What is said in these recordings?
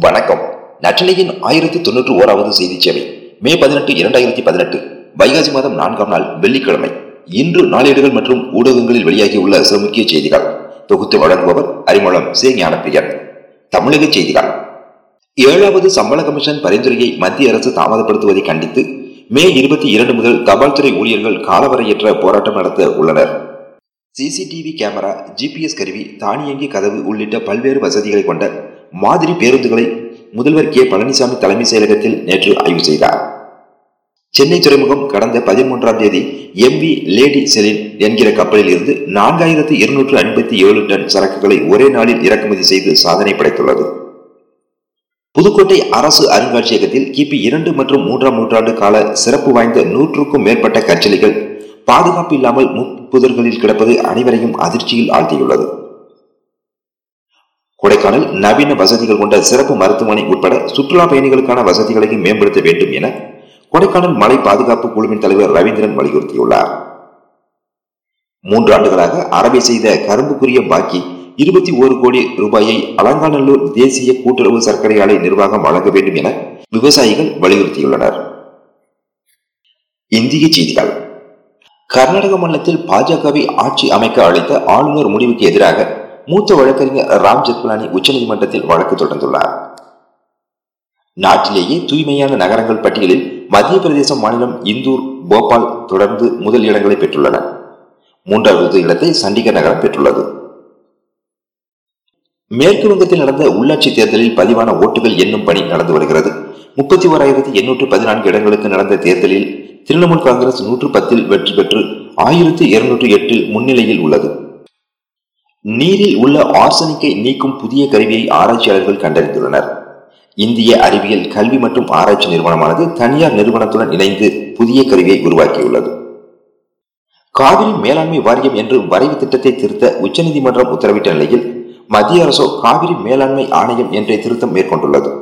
வணக்கம். நற்றினையின் ஆயிரத்தி தொன்னூற்று ஓராவது செய்தி சேவை மே பதினெட்டு இரண்டாயிரத்தி பதினெட்டு. வைகாசி மாதம் நான்காம் நாள் வெள்ளிக்கிழமை. இன்று நாளேடுகள் மற்றும் ஊடகங்களில் வெளியாகியுள்ள சில முக்கிய செய்திகள். தொகுத்து வழங்குபவர் அறிமுகம் சே. ஞானப்பிரியன். தமிழக செய்திகள். ஏழாவது சம்பள கமிஷன் பரிந்துரையை மத்திய அரசு தாமதப்படுத்துவதை கண்டித்து மே இருபத்தி இரண்டு முதல் தபால்துறை ஊழியர்கள் காலவரையற்ற போராட்டம் நடத்த உள்ளனர். சிசிடிவி கேமரா ஜிபிஎஸ் கருவி தானியங்கி கதவு உள்ளிட்ட பல்வேறு வசதிகளை கொண்ட மாதிரி பேருந்துகளை முதல்வர் கே. பழனிசாமி தலைமை செயலகத்தில் நேற்று ஆய்வு செய்தார். சென்னை துறைமுகம் கடந்த பதிமூன்றாம் தேதி எம் வி லேடி செலின் என்கிற கப்பலில் இருந்து நான்காயிரத்து இருநூற்று ஐம்பத்தி ஏழு டன் சரக்குகளை ஒரே நாளில் இறக்குமதி செய்து சாதனை படைத்துள்ளது. புதுக்கோட்டை அரசு அருங்காட்சியகத்தில் கிபி இரண்டு மற்றும் மூன்றாம் நூற்றாண்டு கால சிறப்பு வாய்ந்த நூற்றுக்கும் மேற்பட்ட கச்சலிகள் பாதுகாப்பு இல்லாமல் முப்புதர்களில் கிடப்பது அனைவரையும் அதிர்ச்சியில் ஆழ்த்தியுள்ளது. கொடைக்கானல் நவீன வசதிகள் கொண்ட சிறப்பு மருத்துவமனை உட்பட சுற்றுலா பயணிகளுக்கான வசதிகளையும் மேம்படுத்த வேண்டும் என கொடைக்கானல் மலை பாதுகாப்பு குழுவின் தலைவர் ரவீந்திரன் வலியுறுத்தியுள்ளார். மூன்று ஆண்டுகளாக அறவை செய்த கரும்புக்குரிய பாக்கி இருபத்தி ஒரு கோடி ரூபாயை அலங்காநல்லூர் தேசிய கூட்டுறவு சர்க்கரை ஆலை நிர்வாகம் வழங்க வேண்டும் என விவசாயிகள் வலியுறுத்தியுள்ளனர். இந்திய செய்திகள். கர்நாடக மாநிலத்தில் பாஜகவை ஆட்சி அமைக்க அளித்த ஆளுநர் முடிவுக்கு எதிராக மூத்த வழக்கறிஞர் ராம் ஜெத்மலானி உச்சநீதிமன்றத்தில் வழக்கு தொடர்ந்துள்ளார். நாட்டிலேயே தூய்மையான நகரங்கள் பட்டியலில் மத்திய பிரதேச மாநிலம் இந்தூர் போபால் தொடர்ந்து முதல் இடங்களை பெற்றுள்ளன. மூன்றாவது இடத்தை சண்டிகர் நகரம் பெற்றுள்ளது. மேற்கு வங்கத்தில் நடந்த உள்ளாட்சி தேர்தலில் பதிவான ஓட்டுகள் எண்ணும் பணி நடந்து வருகிறது. முப்பத்தி ஓராயிரத்தி எண்ணூற்று பதினான்கு இடங்களுக்கு நடந்த தேர்தலில் திரிணாமுல் காங்கிரஸ் நூற்று பத்தில் வெற்றி பெற்று ஆயிரத்தி இருநூற்று எட்டில் முன்னிலையில் உள்ளது. நீரில் உள்ள ஆர்சனிக்கை நீக்கும் புதிய கருவியை ஆராய்ச்சியாளர்கள் கண்டறிந்துள்ளனர். இந்திய அறிவியல் கல்வி மற்றும் ஆராய்ச்சி நிறுவனமானது தனியார் நிறுவனத்துடன் இணைந்து புதிய கருவியை உருவாக்கியுள்ளது. காவிரி மேலாண்மை வாரியம் என்று வரைவு திட்டத்தை திருத்த உச்சநீதிமன்றம் உத்தரவிட்ட நிலையில் மத்திய அரசோ காவிரி மேலாண்மை ஆணையம் என்ற திருத்தம் மேற்கொண்டுள்ளது.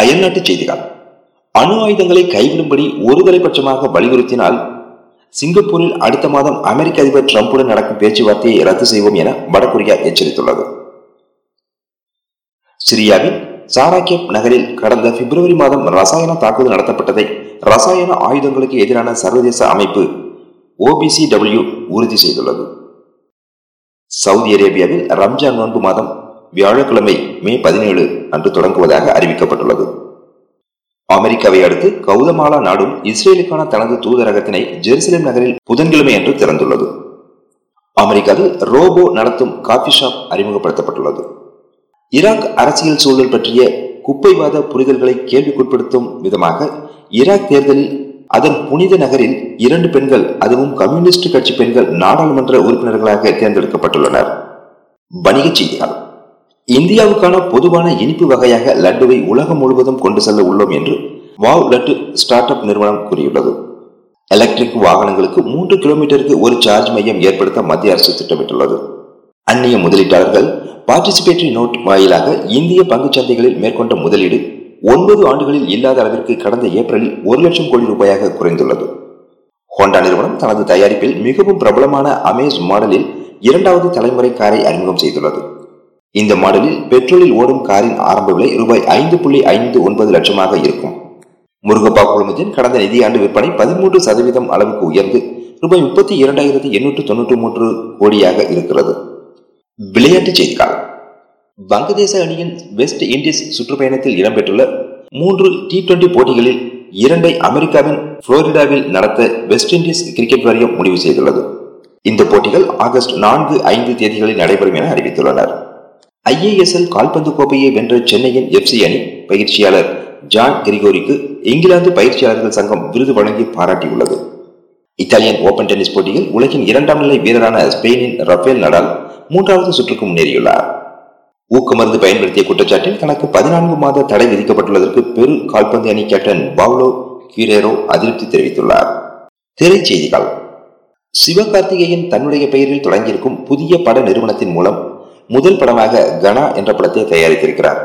அயல்நாட்டு செய்திகள். அணு ஆயுதங்களை கைவிடும்படி ஒருதலைபட்சமாக வலியுறுத்தினால் சிங்கப்பூரில் அடுத்த மாதம் அமெரிக்க அதிபர் டிரம்புடன் நடக்கும் பேச்சுவார்த்தையை ரத்து செய்வோம் என வடகொரியா எச்சரித்துள்ளது. சிரியாவின் சாராகேப் நகரில் கடந்த பிப்ரவரி மாதம் ரசாயன தாக்குதல் நடத்தப்பட்டதை ரசாயன ஆயுதங்களுக்கு எதிரான சர்வதேச அமைப்பு ஓபிசி டபிள்யூ உறுதி செய்துள்ளது. சவுதி அரேபியாவில் ரம்ஜான் நோன்பு மாதம் வியாழக்கிழமை மே பதினேழு அன்று தொடங்குவதாக அறிவிக்கப்பட்டுள்ளது. அமெரிக்காவை அடுத்து கௌதமாலா நாடும் இஸ்ரேலுக்கான தனது தூதரகத்தினை ஜெருசலேம் நகரில் புதன்கிழமை அன்று திறந்துள்ளது. அமெரிக்காவில் ரோபோ நடத்தும் காபி ஷாப் அறிமுகப்படுத்தப்பட்டுள்ளது. ஈராக் அரசியல் சூழல் பற்றிய குப்பைவாத புரிதல்களை கேள்விக்குட்படுத்தும் விதமாக ஈராக் தேர்தலில் அதன் புனித நகரில் இரண்டு பெண்கள் அதுவும் கம்யூனிஸ்ட் கட்சி பெண்கள் நாடாளுமன்ற உறுப்பினர்களாக தேர்ந்தெடுக்கப்பட்டுள்ளனர். வணிகச் செய்திகள். இந்தியாவுக்கான பொதுவான இனிப்பு வகையாக லட்டுவை உலகம் முழுவதும் கொண்டு செல்ல உள்ளோம் என்று வாவ் லட்டு ஸ்டார்ட் அப் நிறுவனம் கூறியுள்ளது. எலக்ட்ரிக் வாகனங்களுக்கு மூன்று கிலோமீட்டருக்கு ஒரு சார்ஜ் மையம் ஏற்படுத்த மத்திய அரசு திட்டமிட்டுள்ளது. அந்நிய முதலீட்டாளர்கள் பார்ட்டிசிபேட்டரி நோட் வாயிலாக இந்திய பங்குச்சந்தைகளில் மேற்கொண்ட முதலீடு ஒன்பது ஆண்டுகளில் இல்லாத அளவிற்கு கடந்த ஏப்ரலில் ஒரு லட்சம் கோடி ரூபாயாக குறைந்துள்ளது. ஹோண்டா நிறுவனம் தனது தயாரிப்பில் மிகவும் பிரபலமான அமேஸ் மாடலில் இரண்டாவது தலைமுறை காரை அறிமுகம் செய்துள்ளது. இந்த மாடலில் பெட்ரோலில் ஓடும் காரின் ஆரம்ப விலை ரூபாய் ஐந்து புள்ளி ஐந்து ஒன்பது லட்சமாக இருக்கும். முருகப்பா குழுமத்தின் கடந்த நிதியாண்டு விற்பனை பதிமூன்று சதவீதம் அளவுக்கு உயர்ந்து ரூபாய் முப்பத்தி இரண்டாயிரத்தி எண்ணூற்று தொன்னூற்று மூன்று கோடியாக இருக்கிறது. விளையாட்டுச் செய்திகள். வங்கதேச அணியின் வெஸ்ட் இண்டீஸ் சுற்றுப்பயணத்தில் இடம்பெற்றுள்ள மூன்று டி டுவெண்டி போட்டிகளில் இரண்டை அமெரிக்காவின் புளோரிடாவில் நடத்த வெஸ்ட் இண்டீஸ் கிரிக்கெட் வாரியம் முடிவு செய்துள்ளது. இந்த போட்டிகள் ஆகஸ்ட் நான்கு ஐந்து தேதிகளில் நடைபெறும் என அறிவித்துள்ளனர். ஐஏஎஸ்எல் கால்பந்து கோப்பையை வென்ற சென்னையின் எஃப்சி அணி பயிற்சியாளர் ஜான் கிரிகோரிக்கு இங்கிலாந்து பயிற்சியாளர்கள் சங்கம் விருது வழங்கி பாராட்டியுள்ளது. இத்தாலியன் ஓபன் டென்னிஸ் போட்டியில் உலகின் இரண்டாம் நிலை வீரரான ஸ்பெயினின் ரஃபேல் நடால் மூன்றாவது சுற்றுக்கு முன்னேறியுள்ளார். ஊக்கமருந்து பயன்படுத்திய குற்றச்சாட்டில் தனக்கு பதினான்கு மாத தடை விதிக்கப்பட்டுள்ளதற்கு பெரு கால்பந்து அணி கேப்டன் பாவ்லோ கியூரேரோ அதிருப்தி தெரிவித்துள்ளார். திரைச்செய்திகள். சிவகார்த்திகேயன் தன்னுடைய பெயரில் தொடங்கியிருக்கும் புதிய பட நிறுவனத்தின் மூலம் முதல் படமாக கனா என்ற படத்தை தயாரித்திருக்கிறார்.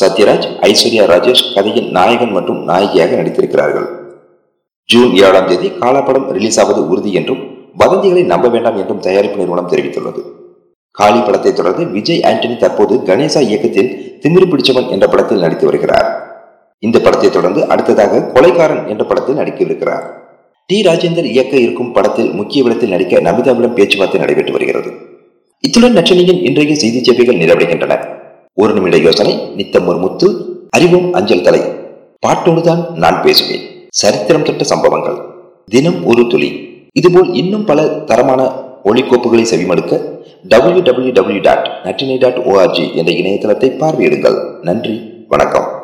சத்யராஜ் ஐஸ்வர்யா ராஜேஷ் கதையின் நாயகன் மற்றும் நாயகியாக நடித்திருக்கிறார்கள். ஜூன் ஏழாம் தேதி காலாப்படம் ரிலீஸ் ஆவது உறுதி என்றும் வதந்திகளை நம்ப வேண்டாம் என்றும் தயாரிப்பு நிறுவனம் தெரிவித்துள்ளது. காளி படத்தை தொடர்ந்து விஜய் ஆண்டனி தற்போது கணேசா இயக்கத்தில் திமிரு பிடிச்சவன் என்ற படத்தில் நடித்து வருகிறார். இந்த படத்தை தொடர்ந்து அடுத்ததாக கொலைக்காரன் என்ற படத்தில் நடிக்கவிருக்கிறார். டி. ராஜேந்தர் இயக்க இருக்கும் படத்தில் முக்கிய விடத்தில் நடிக்க நமிதாவிடம் பேச்சுவார்த்தை நடைபெற்று வருகிறது. இத்துடன் நச்சினியின் இன்றைய செய்தி சேவைகள் நிறைவடைகின்றன. ஒரு நிமிட யோசனை நித்தம் ஒரு முத்து அறிவும் அஞ்சல் தலை. பாட்டோடுதான் நான் பேசுவேன். சரித்திரம் தொட்ட சம்பவங்கள். தினம் ஒரு துளி. இதுபோல் இன்னும் பல தரமான ஒளிக்கோப்புகளை செவிமடுக்க W W W dot Natrinai dot ORG என்ற இணையதளத்தை பார்வையிடுங்கள். நன்றி வணக்கம்.